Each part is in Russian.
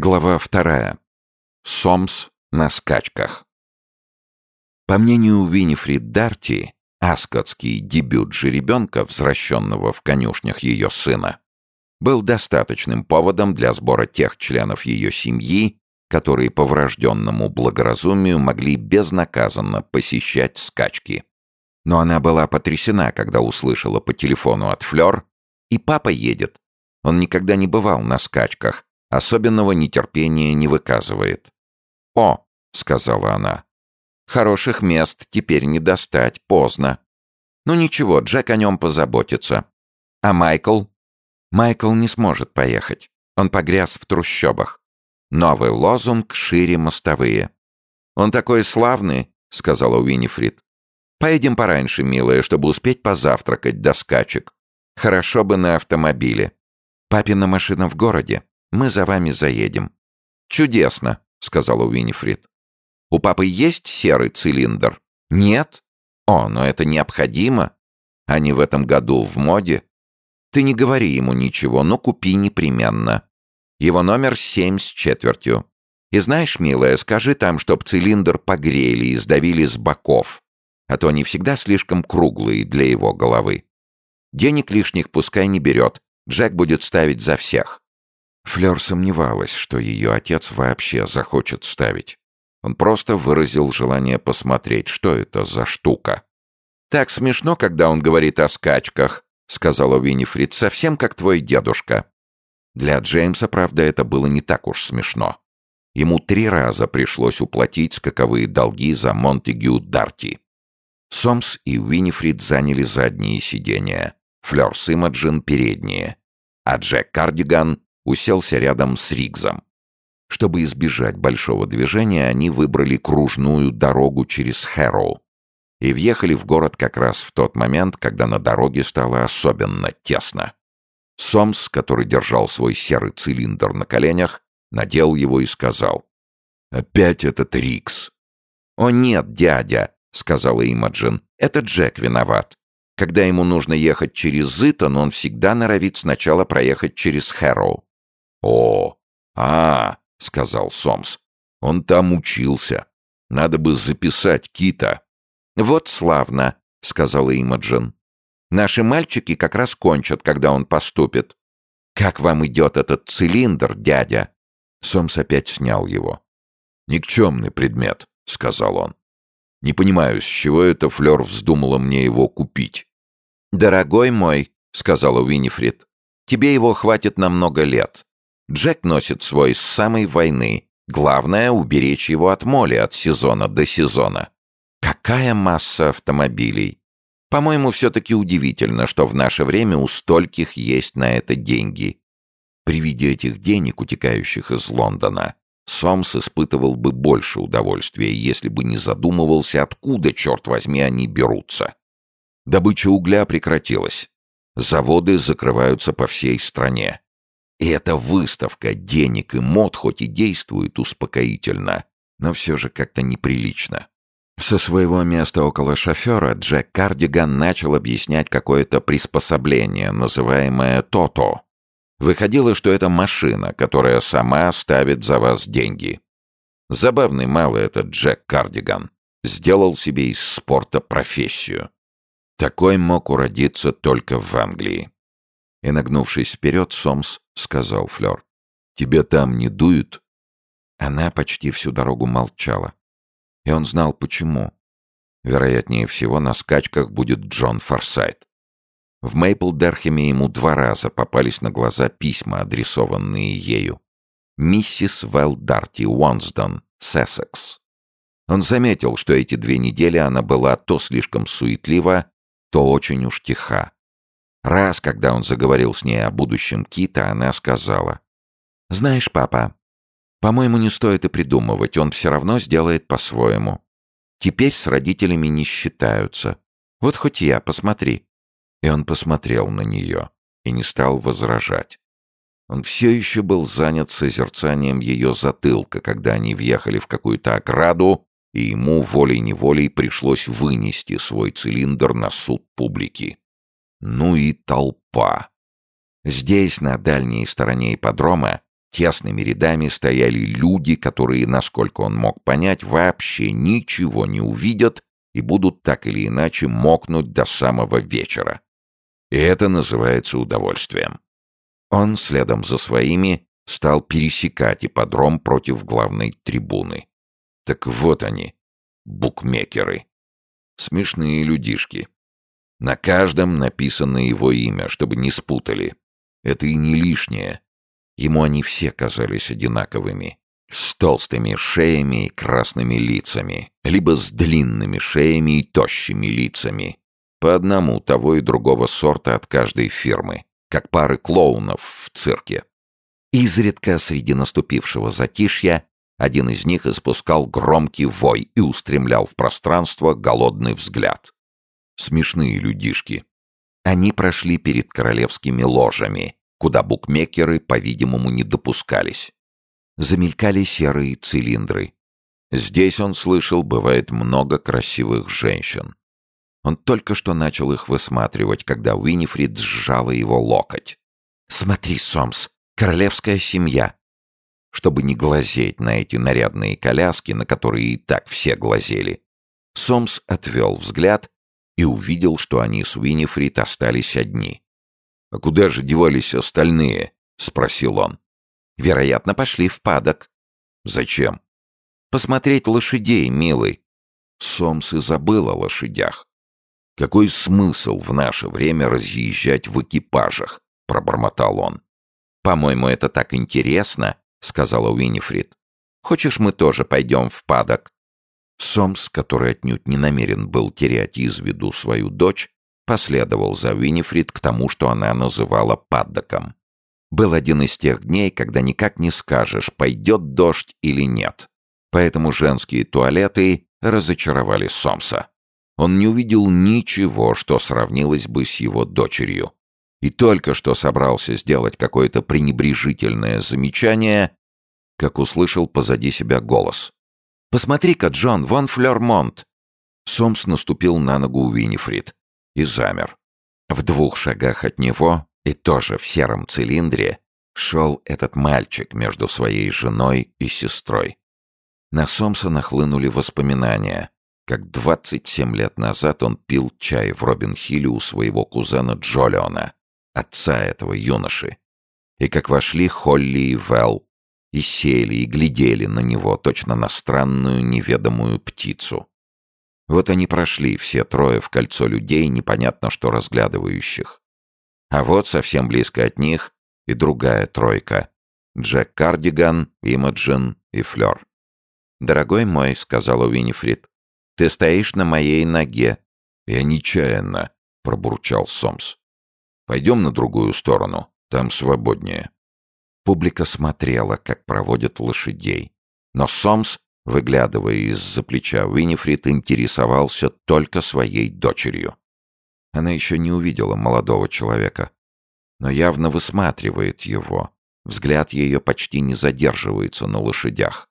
Глава вторая. Сомс на скачках. По мнению Винифрид Дарти, аскотский дебют жеребенка, возвращенного в конюшнях ее сына, был достаточным поводом для сбора тех членов ее семьи, которые по врожденному благоразумию могли безнаказанно посещать скачки. Но она была потрясена, когда услышала по телефону от Флёр «И папа едет». Он никогда не бывал на скачках, Особенного нетерпения не выказывает. «О», — сказала она, — «хороших мест теперь не достать, поздно. Ну ничего, Джек о нем позаботится. А Майкл?» «Майкл не сможет поехать. Он погряз в трущобах. Новый лозунг шире мостовые». «Он такой славный», — сказала Уинифрид. «Поедем пораньше, милая, чтобы успеть позавтракать до скачек. Хорошо бы на автомобиле. Папина машина в городе. Мы за вами заедем». «Чудесно», — сказала Уинифрид. «У папы есть серый цилиндр?» «Нет?» «О, но это необходимо. Они в этом году в моде. Ты не говори ему ничего, но купи непременно. Его номер семь с четвертью. И знаешь, милая, скажи там, чтоб цилиндр погрели и сдавили с боков, а то они всегда слишком круглые для его головы. Денег лишних пускай не берет, Джек будет ставить за всех. Флёр сомневалась, что ее отец вообще захочет ставить. Он просто выразил желание посмотреть, что это за штука. «Так смешно, когда он говорит о скачках», — сказала Винифрид, — «совсем как твой дедушка». Для Джеймса, правда, это было не так уж смешно. Ему три раза пришлось уплатить скаковые долги за Монтегю Дарти. Сомс и Винифрид заняли задние сиденья, Флёр с Имаджин — передние, а Джек Кардиган уселся рядом с Ригзом. Чтобы избежать большого движения, они выбрали кружную дорогу через Хэроу и въехали в город как раз в тот момент, когда на дороге стало особенно тесно. Сомс, который держал свой серый цилиндр на коленях, надел его и сказал. «Опять этот Рикс!» «О нет, дядя!» — сказала Имаджин. «Это Джек виноват. Когда ему нужно ехать через Зитон, он всегда норовит сначала проехать через Хэроу. «О, а, — сказал Сомс, — он там учился. Надо бы записать Кита». «Вот славно», — сказала Имаджин. «Наши мальчики как раз кончат, когда он поступит. Как вам идет этот цилиндр, дядя?» Сомс опять снял его. «Никчемный предмет», — сказал он. «Не понимаю, с чего это Флёр вздумала мне его купить». «Дорогой мой», — сказала Уинифрид, — «тебе его хватит на много лет. Джек носит свой с самой войны. Главное — уберечь его от моли от сезона до сезона. Какая масса автомобилей! По-моему, все-таки удивительно, что в наше время у стольких есть на это деньги. При виде этих денег, утекающих из Лондона, Сомс испытывал бы больше удовольствия, если бы не задумывался, откуда, черт возьми, они берутся. Добыча угля прекратилась. Заводы закрываются по всей стране. И эта выставка денег и мод хоть и действует успокоительно, но все же как-то неприлично. Со своего места около шофера Джек Кардиган начал объяснять какое-то приспособление, называемое «Тото». Выходило, что это машина, которая сама ставит за вас деньги. Забавный малый этот Джек Кардиган. Сделал себе из спорта профессию. Такой мог уродиться только в Англии. И, нагнувшись вперед, Сомс сказал Флёр. «Тебя там не дуют?» Она почти всю дорогу молчала. И он знал, почему. Вероятнее всего, на скачках будет Джон Форсайт. В Мейпл-Дерхеме ему два раза попались на глаза письма, адресованные ею. «Миссис Вэл Дарти, Уонсдон, Сессекс». Он заметил, что эти две недели она была то слишком суетлива, то очень уж тиха. Раз, когда он заговорил с ней о будущем Кита, она сказала. «Знаешь, папа, по-моему, не стоит и придумывать, он все равно сделает по-своему. Теперь с родителями не считаются. Вот хоть я, посмотри». И он посмотрел на нее и не стал возражать. Он все еще был занят созерцанием ее затылка, когда они въехали в какую-то ограду, и ему волей-неволей пришлось вынести свой цилиндр на суд публики. Ну и толпа. Здесь, на дальней стороне ипподрома, Тесными рядами стояли люди, которые, насколько он мог понять, вообще ничего не увидят и будут так или иначе мокнуть до самого вечера. И это называется удовольствием. Он, следом за своими, стал пересекать ипподром против главной трибуны. Так вот они, букмекеры. Смешные людишки. На каждом написано его имя, чтобы не спутали. Это и не лишнее. Ему они все казались одинаковыми. С толстыми шеями и красными лицами, либо с длинными шеями и тощими лицами. По одному того и другого сорта от каждой фирмы, как пары клоунов в цирке. Изредка среди наступившего затишья один из них испускал громкий вой и устремлял в пространство голодный взгляд. Смешные людишки. Они прошли перед королевскими ложами, куда букмекеры, по-видимому, не допускались. Замелькали серые цилиндры. Здесь, он слышал, бывает много красивых женщин. Он только что начал их высматривать, когда Уинифрид сжала его локоть. «Смотри, Сомс, королевская семья!» Чтобы не глазеть на эти нарядные коляски, на которые и так все глазели, Сомс отвел взгляд и увидел, что они с Уинифрид остались одни. «А куда же девались остальные?» — спросил он. «Вероятно, пошли в падок». «Зачем?» «Посмотреть лошадей, милый». Сомс и забыл о лошадях. «Какой смысл в наше время разъезжать в экипажах?» — пробормотал он. «По-моему, это так интересно», — сказала Уинифрид. «Хочешь, мы тоже пойдем в падок?» Сомс, который отнюдь не намерен был терять из виду свою дочь, последовал за Винифрид к тому, что она называла паддоком. Был один из тех дней, когда никак не скажешь, пойдет дождь или нет. Поэтому женские туалеты разочаровали Сомса. Он не увидел ничего, что сравнилось бы с его дочерью. И только что собрался сделать какое-то пренебрежительное замечание, как услышал позади себя голос. «Посмотри-ка, Джон, вон Флермонт!» Сомс наступил на ногу Винифрид и замер. В двух шагах от него, и тоже в сером цилиндре, шел этот мальчик между своей женой и сестрой. На Сомса нахлынули воспоминания, как 27 лет назад он пил чай в Робин-Хилле у своего кузена Джолиона, отца этого юноши, и как вошли Холли и Вэл, и сели, и глядели на него, точно на странную неведомую птицу. Вот они прошли, все трое в кольцо людей, непонятно что разглядывающих. А вот совсем близко от них и другая тройка. Джек Кардиган, Имаджин и Флёр. «Дорогой мой», — сказала Уинифрид, — «ты стоишь на моей ноге». «Я нечаянно», — пробурчал Сомс. «Пойдем на другую сторону, там свободнее». Публика смотрела, как проводят лошадей. Но Сомс выглядывая из-за плеча Винифрид, интересовался только своей дочерью. Она еще не увидела молодого человека, но явно высматривает его. Взгляд ее почти не задерживается на лошадях.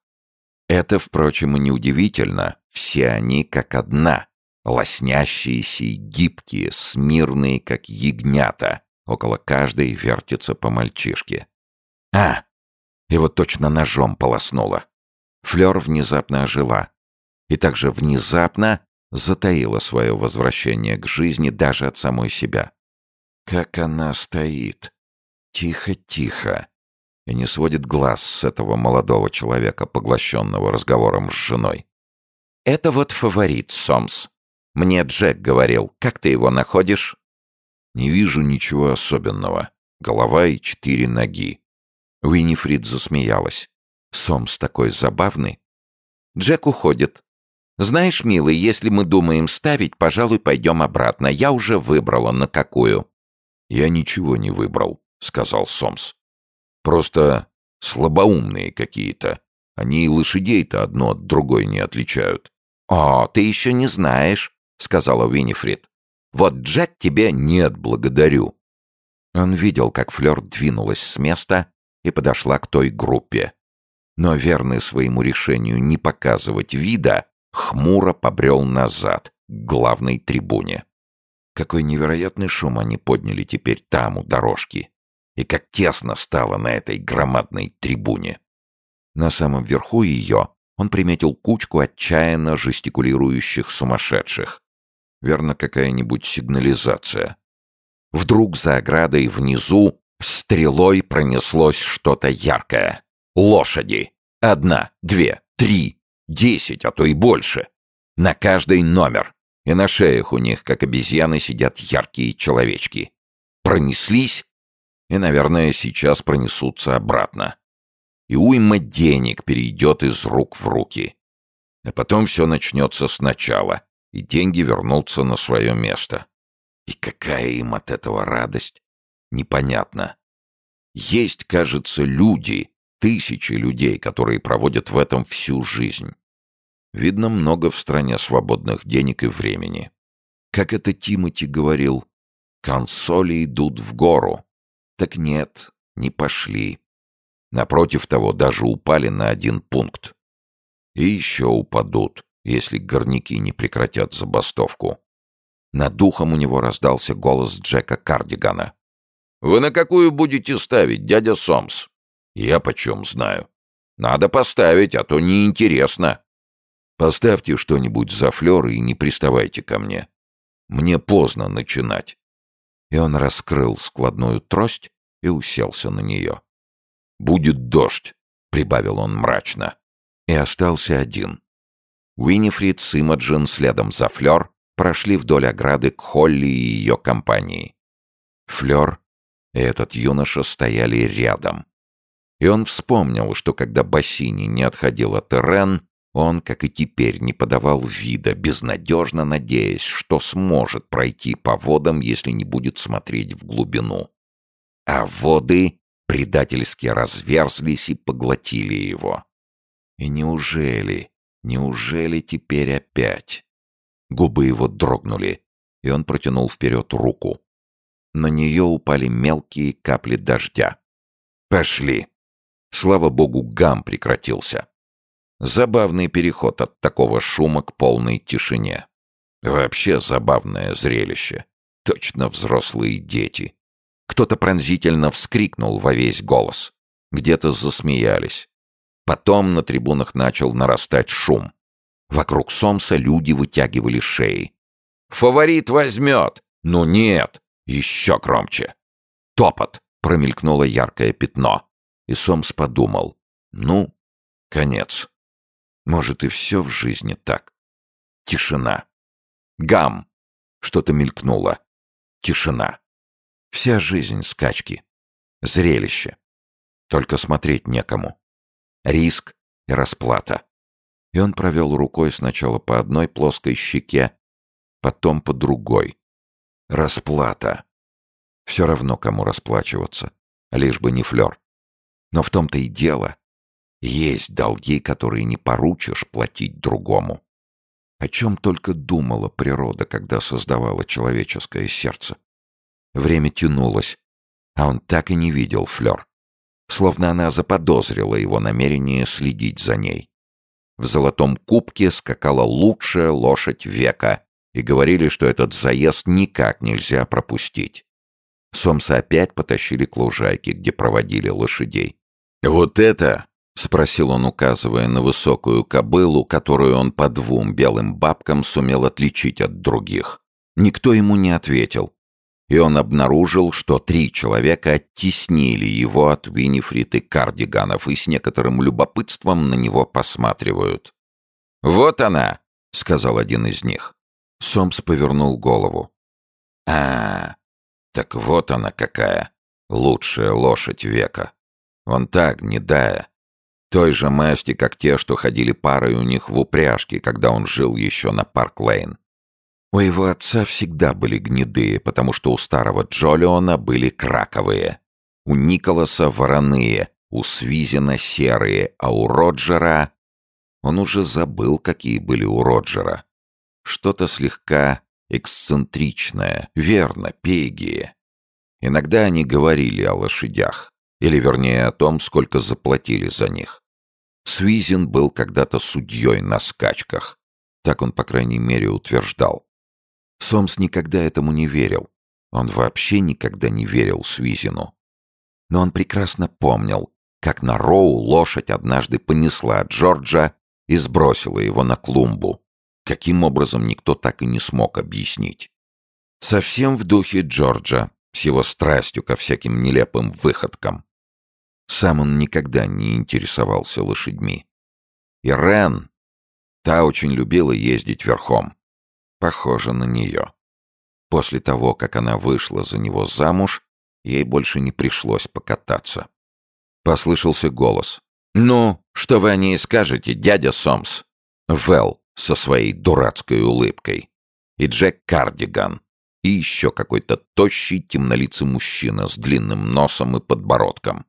Это, впрочем, и неудивительно. Все они как одна, лоснящиеся и гибкие, смирные, как ягнята. Около каждой вертится по мальчишке. А! Его точно ножом полоснуло. Флёр внезапно ожила. И также внезапно затаила свое возвращение к жизни даже от самой себя. Как она стоит. Тихо-тихо. И не сводит глаз с этого молодого человека, поглощенного разговором с женой. «Это вот фаворит, Сомс. Мне Джек говорил. Как ты его находишь?» «Не вижу ничего особенного. Голова и четыре ноги». Уинифрид засмеялась. Сомс такой забавный. Джек уходит. Знаешь, милый, если мы думаем ставить, пожалуй, пойдем обратно. Я уже выбрала, на какую. Я ничего не выбрал, сказал Сомс. Просто слабоумные какие-то. Они и лошадей-то одно от другой не отличают. «О, ты еще не знаешь», — сказала Винифрид. «Вот Джек тебе нет, благодарю». Он видел, как Флёр двинулась с места и подошла к той группе но верный своему решению не показывать вида, хмуро побрел назад, к главной трибуне. Какой невероятный шум они подняли теперь там, у дорожки. И как тесно стало на этой громадной трибуне. На самом верху ее он приметил кучку отчаянно жестикулирующих сумасшедших. Верно, какая-нибудь сигнализация. Вдруг за оградой внизу стрелой пронеслось что-то яркое. Лошади. Одна, две, три, десять, а то и больше. На каждый номер. И на шеях у них, как обезьяны, сидят яркие человечки. Пронеслись и, наверное, сейчас пронесутся обратно. И уйма денег перейдет из рук в руки. А потом все начнется сначала, и деньги вернутся на свое место. И какая им от этого радость? Непонятно. Есть, кажется, люди, тысячи людей, которые проводят в этом всю жизнь. Видно, много в стране свободных денег и времени. Как это Тимати говорил, консоли идут в гору. Так нет, не пошли. Напротив того, даже упали на один пункт. И еще упадут, если горняки не прекратят забастовку. Над духом у него раздался голос Джека Кардигана. «Вы на какую будете ставить, дядя Сомс?» «Я почем знаю?» «Надо поставить, а то неинтересно». «Поставьте что-нибудь за флёр и не приставайте ко мне. Мне поздно начинать» и он раскрыл складную трость и уселся на нее. «Будет дождь», — прибавил он мрачно, и остался один. Уинифрид с Имаджин следом за Флёр прошли вдоль ограды к Холли и ее компании. Флёр и этот юноша стояли рядом. И он вспомнил, что когда Бассини не отходил от Ирен, он, как и теперь, не подавал вида, безнадежно надеясь, что сможет пройти по водам, если не будет смотреть в глубину. А воды предательски разверзлись и поглотили его. И неужели, неужели теперь опять? Губы его дрогнули, и он протянул вперед руку. На нее упали мелкие капли дождя. «Пошли!» Слава богу, гам прекратился. Забавный переход от такого шума к полной тишине. Вообще забавное зрелище. Точно взрослые дети. Кто-то пронзительно вскрикнул во весь голос. Где-то засмеялись. Потом на трибунах начал нарастать шум. Вокруг Сомса люди вытягивали шеи. «Фаворит возьмет!» «Ну нет!» Еще громче. «Топот!» — промелькнуло яркое пятно. И Сомс подумал. «Ну, конец». Может, и все в жизни так. Тишина. Гам! Что-то мелькнуло. Тишина. Вся жизнь скачки. Зрелище. Только смотреть некому. Риск и расплата. И он провел рукой сначала по одной плоской щеке, потом по другой. Расплата. Все равно, кому расплачиваться. Лишь бы не флер. Но в том-то и дело, есть долги, которые не поручишь платить другому. О чем только думала природа, когда создавала человеческое сердце. Время тянулось, а он так и не видел Флёр. Словно она заподозрила его намерение следить за ней. В золотом кубке скакала лучшая лошадь века, и говорили, что этот заезд никак нельзя пропустить. Сомса опять потащили к лужайке, где проводили лошадей. «Вот это — спросил он, указывая на высокую кобылу, которую он по двум белым бабкам сумел отличить от других. Никто ему не ответил. И он обнаружил, что три человека оттеснили его от Винифрид и Кардиганов и с некоторым любопытством на него посматривают. «Вот она!» — сказал один из них. Сомс повернул голову. «А, так вот она какая! Лучшая лошадь века! Вон та, гнедая!» Той же масти, как те, что ходили парой у них в упряжке, когда он жил еще на Парк-Лейн. У его отца всегда были гнедые, потому что у старого Джолиона были краковые. У Николаса вороные, у Свизина серые, а у Роджера... Он уже забыл, какие были у Роджера. Что-то слегка эксцентричное, верно, пегие. Иногда они говорили о лошадях. Или, вернее, о том, сколько заплатили за них. Свизин был когда-то судьей на скачках. Так он, по крайней мере, утверждал. Сомс никогда этому не верил. Он вообще никогда не верил Свизину. Но он прекрасно помнил, как на Роу лошадь однажды понесла Джорджа и сбросила его на клумбу. Каким образом, никто так и не смог объяснить. Совсем в духе Джорджа, с его страстью ко всяким нелепым выходкам. Сам он никогда не интересовался лошадьми. И Рен, та очень любила ездить верхом. Похоже на нее. После того, как она вышла за него замуж, ей больше не пришлось покататься. Послышался голос. «Ну, что вы о ней скажете, дядя Сомс?» Вэл со своей дурацкой улыбкой. И Джек Кардиган. И еще какой-то тощий темнолицый мужчина с длинным носом и подбородком.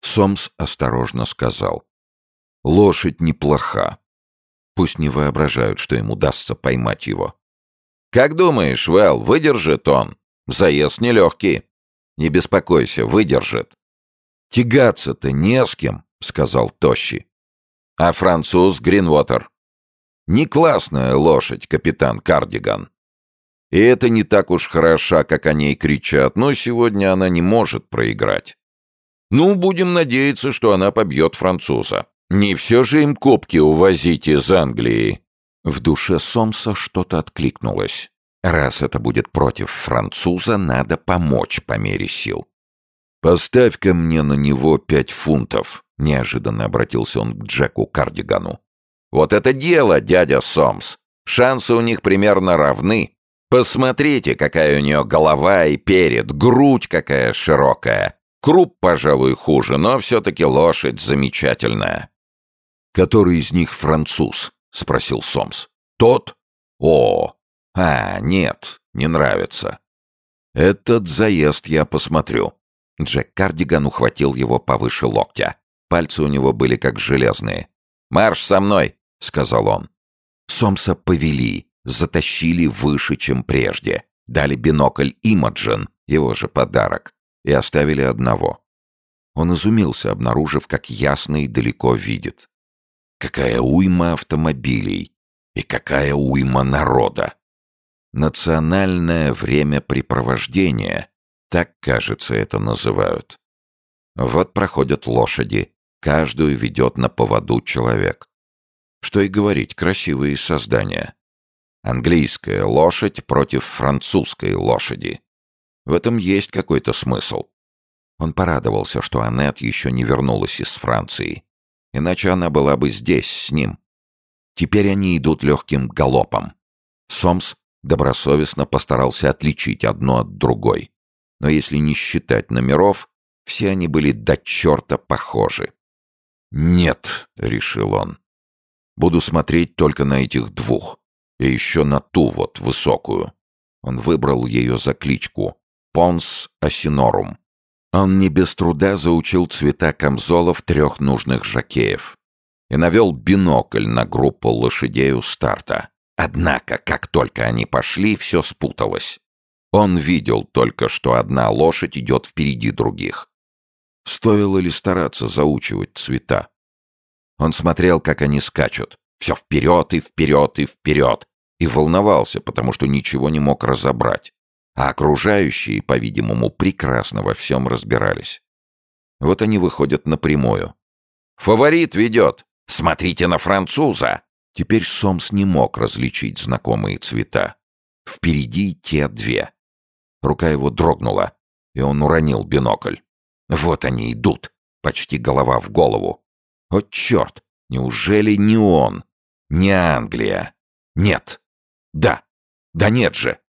Сомс осторожно сказал. «Лошадь неплоха. Пусть не воображают, что им удастся поймать его. «Как думаешь, Вэл, выдержит он? Заезд нелегкий. Не беспокойся, выдержит». «Тягаться-то не с кем», — сказал Тощи. «А француз Гринвотер?» «Не классная лошадь, капитан Кардиган. И это не так уж хороша, как о ней кричат, но сегодня она не может проиграть. Ну, будем надеяться, что она побьет француза. Не все же им копки увозить из Англии. В душе Сомса что-то откликнулось. Раз это будет против француза, надо помочь по мере сил. «Поставь-ка мне на него пять фунтов», — неожиданно обратился он к Джеку Кардигану. «Вот это дело, дядя Сомс! Шансы у них примерно равны. Посмотрите, какая у нее голова и перед, грудь какая широкая. Круп, пожалуй, хуже, но все-таки лошадь замечательная». «Который из них француз?» — спросил Сомс. «Тот? О! А, нет, не нравится. Этот заезд я посмотрю». Джек Кардиган ухватил его повыше локтя. Пальцы у него были как железные. «Марш со мной!» — сказал он. Сомса повели, затащили выше, чем прежде. Дали бинокль Имаджин, его же подарок, и оставили одного. Он изумился, обнаружив, как ясно и далеко видит. Какая уйма автомобилей и какая уйма народа. Национальное времяпрепровождение, так, кажется, это называют. Вот проходят лошади, каждую ведет на поводу человек. Что и говорить, красивые создания. Английская лошадь против французской лошади. В этом есть какой-то смысл. Он порадовался, что Аннет еще не вернулась из Франции. Иначе она была бы здесь, с ним. Теперь они идут легким галопом. Сомс добросовестно постарался отличить одно от другой. Но если не считать номеров, все они были до черта похожи. «Нет», — решил он. «Буду смотреть только на этих двух. И еще на ту вот, высокую». Он выбрал ее за кличку «Понс Осинорум». Он не без труда заучил цвета камзолов трех нужных жакеев и навел бинокль на группу лошадей у старта. Однако, как только они пошли, все спуталось. Он видел только, что одна лошадь идет впереди других. Стоило ли стараться заучивать цвета? Он смотрел, как они скачут. Все вперед и вперед и вперед. И волновался, потому что ничего не мог разобрать а окружающие, по-видимому, прекрасно во всем разбирались. Вот они выходят напрямую. «Фаворит ведет! Смотрите на француза!» Теперь Сомс не мог различить знакомые цвета. Впереди те две. Рука его дрогнула, и он уронил бинокль. Вот они идут, почти голова в голову. О, черт! Неужели не он? Не Англия? Нет. Да. Да нет же.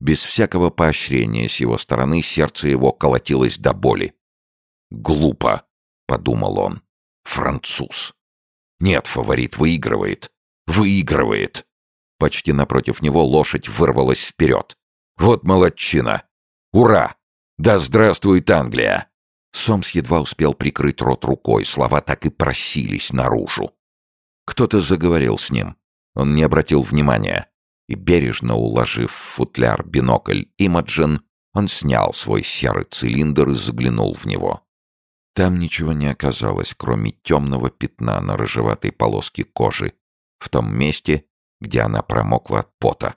Без всякого поощрения с его стороны сердце его колотилось до боли. «Глупо», — подумал он. «Француз». «Нет, фаворит выигрывает. Выигрывает». Почти напротив него лошадь вырвалась вперед. «Вот молодчина! Ура! Да здравствует Англия!» Сомс едва успел прикрыть рот рукой, слова так и просились наружу. Кто-то заговорил с ним. Он не обратил внимания и, бережно уложив в футляр бинокль Имаджин, он снял свой серый цилиндр и заглянул в него. Там ничего не оказалось, кроме темного пятна на рыжеватой полоске кожи, в том месте, где она промокла от пота.